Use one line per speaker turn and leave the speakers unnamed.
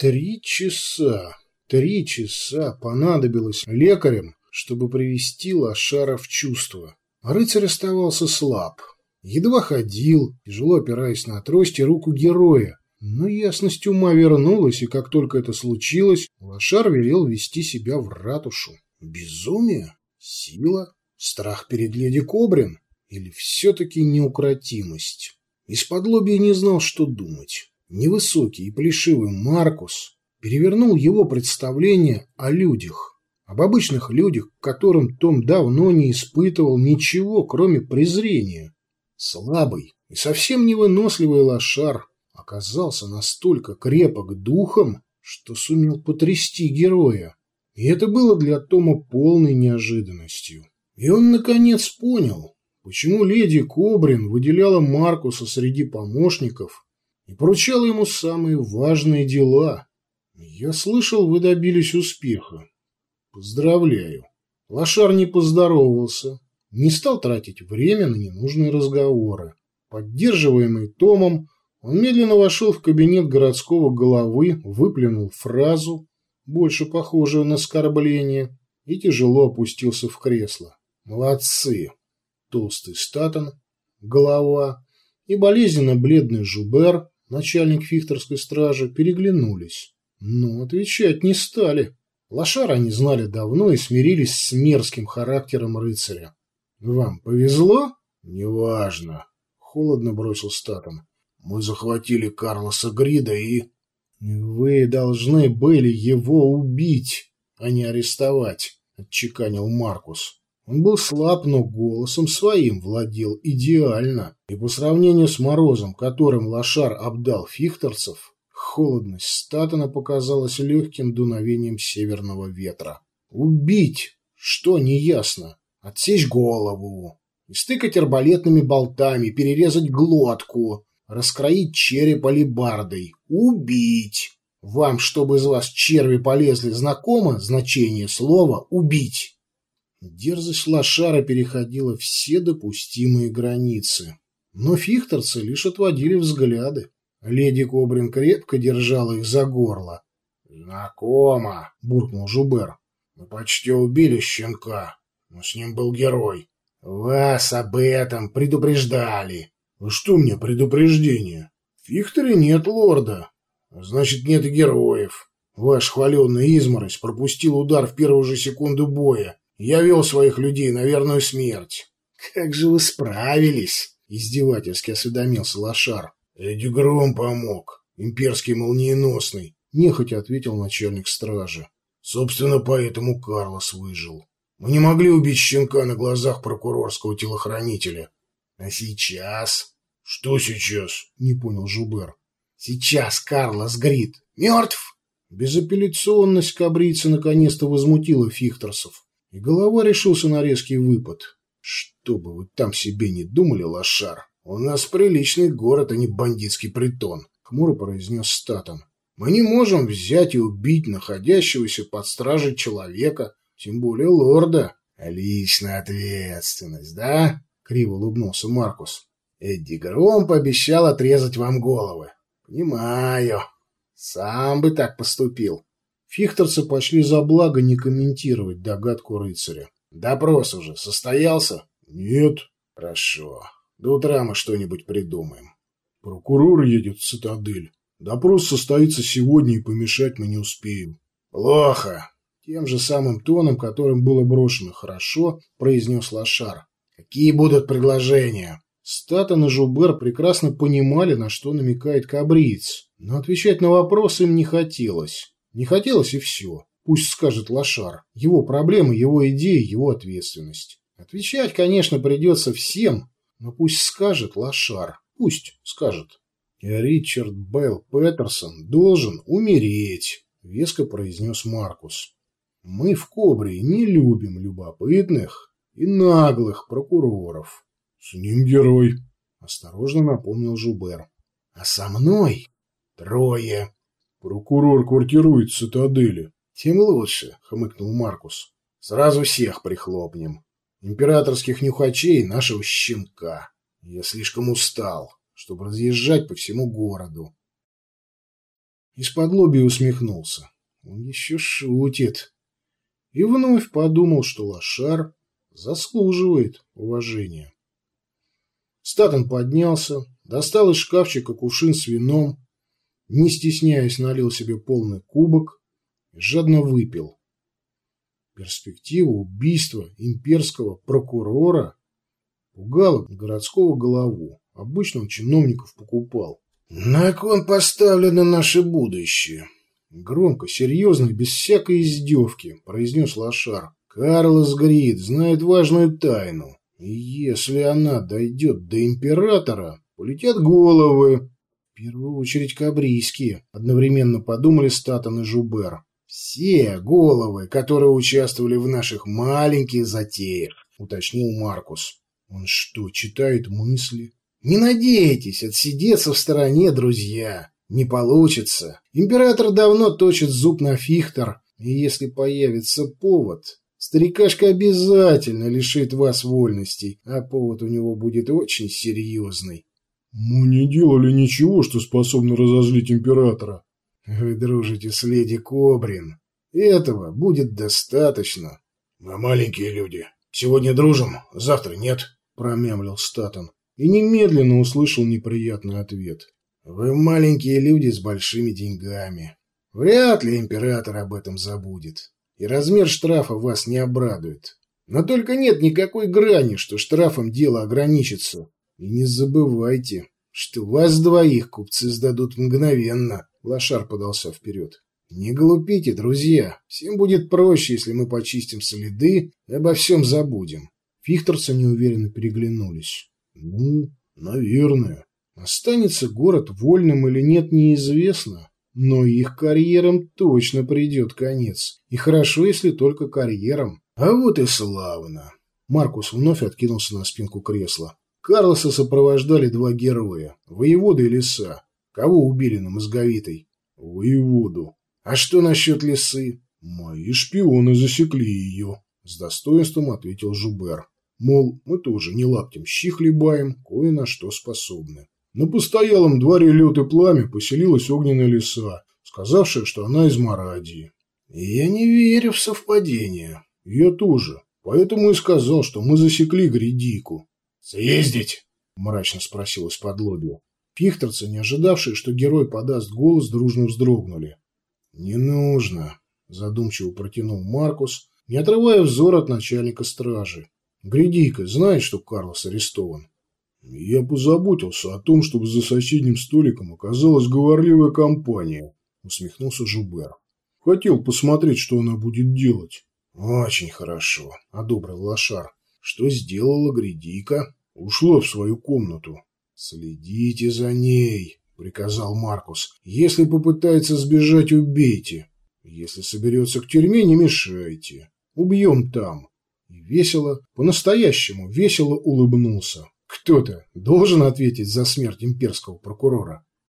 Три часа, три часа понадобилось лекарям, чтобы привести лошара в чувство. Рыцарь оставался слаб. Едва ходил, тяжело опираясь на трость и руку героя. Но ясность ума вернулась, и как только это случилось, лошар велел вести себя в ратушу. Безумие? Сила? Страх перед леди Кобрин? Или все-таки неукротимость? Из-под не знал, что думать. Невысокий и плешивый Маркус перевернул его представление о людях, об обычных людях, к которым Том давно не испытывал ничего, кроме презрения. Слабый и совсем невыносливый лошар оказался настолько крепок духом, что сумел потрясти героя. И это было для Тома полной неожиданностью. И он, наконец, понял, почему леди Кобрин выделяла Маркуса среди помощников и поручала ему самые важные дела. Я слышал, вы добились успеха. Поздравляю. Лошар не поздоровался, не стал тратить время на ненужные разговоры. Поддерживаемый Томом, он медленно вошел в кабинет городского головы, выплюнул фразу, больше похожую на оскорбление, и тяжело опустился в кресло. Молодцы! Толстый статон, голова и болезненно бледный Жубер начальник фихтерской стражи, переглянулись. Но отвечать не стали. Лошара они знали давно и смирились с мерзким характером рыцаря. «Вам повезло?» «Неважно», — холодно бросил Статом. «Мы захватили Карлоса Грида и...» «Вы должны были его убить, а не арестовать», — отчеканил Маркус. Он был слаб, но голосом своим владел идеально, и по сравнению с морозом, которым лошар обдал фихтерцев, холодность Статона показалась легким дуновением северного ветра. Убить! Что неясно? Отсечь голову, истыкать арбалетными болтами, перерезать глотку, раскроить череп алебардой. Убить! Вам, чтобы из вас черви полезли, знакомо значение слова «убить»? Дерзость лошара переходила все допустимые границы. Но фихтерцы лишь отводили взгляды. Леди Кобрин крепко держала их за горло. «Знакомо», — буркнул Жубер. «Мы почти убили щенка, но с ним был герой. Вас об этом предупреждали». «Что мне предупреждение? В Фихтере нет лорда. Значит, нет героев. Ваш хваленный изморозь пропустил удар в первую же секунду боя я вел своих людей на верную смерть. — Как же вы справились? — издевательски осведомился Лошар. — Эдди Гром помог. Имперский молниеносный. Нехотя ответил начальник стражи. Собственно, поэтому Карлос выжил. Мы не могли убить щенка на глазах прокурорского телохранителя. А сейчас? Что сейчас? Не понял Жубер. Сейчас Карлос Грит мертв? Безапелляционность кабрицы наконец-то возмутила Фихтерсов. И голова решился на резкий выпад. Что бы вы там себе не думали, лошар, у нас приличный город, а не бандитский притон, хмуро произнес Статон. Мы не можем взять и убить находящегося под стражей человека, тем более лорда. Личная ответственность, да? Криво улыбнулся Маркус. Эдди Гром пообещал отрезать вам головы. Понимаю. Сам бы так поступил. Фихтерцы пошли за благо не комментировать догадку рыцаря. «Допрос уже состоялся?» «Нет». «Хорошо. До утра мы что-нибудь придумаем».
«Прокурор едет в цитадель. Допрос состоится сегодня, и помешать мы не успеем».
«Плохо». Тем же самым тоном, которым было брошено «хорошо», произнес Лошар. «Какие будут предложения?» Статон и Жубер прекрасно понимали, на что намекает Кабриц, но отвечать на вопрос им не хотелось. Не хотелось и все. Пусть скажет Лошар. Его проблемы, его идеи, его ответственность. Отвечать, конечно, придется всем, но пусть скажет Лошар. Пусть скажет. Ричард Белл Петерсон должен умереть, веско произнес Маркус. Мы в Кобре не любим любопытных и наглых прокуроров.
С ним герой,
осторожно напомнил Жубер. А со мной трое.
Прокурор квартирует в цитадели.
Тем лучше, хмыкнул Маркус. Сразу всех прихлопнем. Императорских нюхачей нашего щенка. Я слишком устал, чтобы разъезжать по всему городу. Из-под лоби усмехнулся. Он еще шутит. И вновь подумал, что лошар заслуживает уважения. Статон поднялся, достал из шкафчика кувшин с вином, не стесняясь налил себе полный кубок и жадно выпил. Перспектива убийства имперского прокурора пугала городского голову. Обычно он чиновников покупал. На кон поставлено наше будущее. Громко, серьезно, без всякой издевки, произнес Лошар. Карлос Грид знает важную тайну. И если она дойдет до императора, полетят головы. Первую очередь кабрийские, одновременно подумали Статон и Жубер. Все головы, которые участвовали в наших маленьких затеях, уточнил Маркус. Он что, читает мысли? Не надейтесь отсидеться в стороне, друзья. Не получится. Император давно точит зуб на Фихтер, и если появится повод, старикашка обязательно лишит вас вольностей, а повод у него будет очень серьезный.
Мы не делали ничего, что способно разозлить императора.
Вы дружите с леди Кобрин. Этого будет достаточно.
Мы маленькие люди. Сегодня дружим, завтра нет, промямлил Статон и немедленно услышал неприятный ответ.
«Вы маленькие люди с большими деньгами. Вряд ли император об этом забудет, и размер штрафа вас не обрадует. Но только нет никакой грани, что штрафом дело ограничится. И не забывайте, что вас двоих купцы сдадут мгновенно». Лошар подался вперед. «Не глупите, друзья. Всем будет проще, если мы почистим следы и обо всем забудем».
Фихтерцы неуверенно переглянулись. Ну, наверное. Останется город вольным или нет, неизвестно. Но их карьерам точно придет конец. И хорошо, если только карьерам.
А вот и славно. Маркус вновь откинулся на спинку кресла. Карлоса сопровождали два героя. Воевода и лиса. Кого убили на мозговитой?
Воеводу.
А что насчет лисы?
Мои шпионы засекли ее. С достоинством ответил Жубер. Мол, мы тоже не лаптем щи хлебаем, кое на что способны. На постоялом дворе лед и пламя поселилась огненная лиса, сказавшая, что она из Марадии.
Я не верю в совпадение.
Я тоже. Поэтому и сказал, что мы засекли грядику.
«Съездить?» – мрачно спросил из-под лобья. Пихтерцы, не ожидавшие, что герой подаст голос, дружно вздрогнули. «Не нужно», – задумчиво протянул Маркус, не отрывая взор от начальника стражи. Гряди-ка знает, что Карлос арестован.
Я позаботился о том, чтобы за соседним столиком оказалась говорливая компания, усмехнулся Жубер. Хотел посмотреть, что она будет делать.
Очень хорошо, одобрил Лошар. Что сделала Грядика?
Ушла в свою комнату.
Следите за ней, приказал Маркус. Если попытается сбежать, убейте. Если соберется к тюрьме, не мешайте. Убьем там и весело, по-настоящему весело улыбнулся. Кто-то должен ответить за смерть имперского прокурора.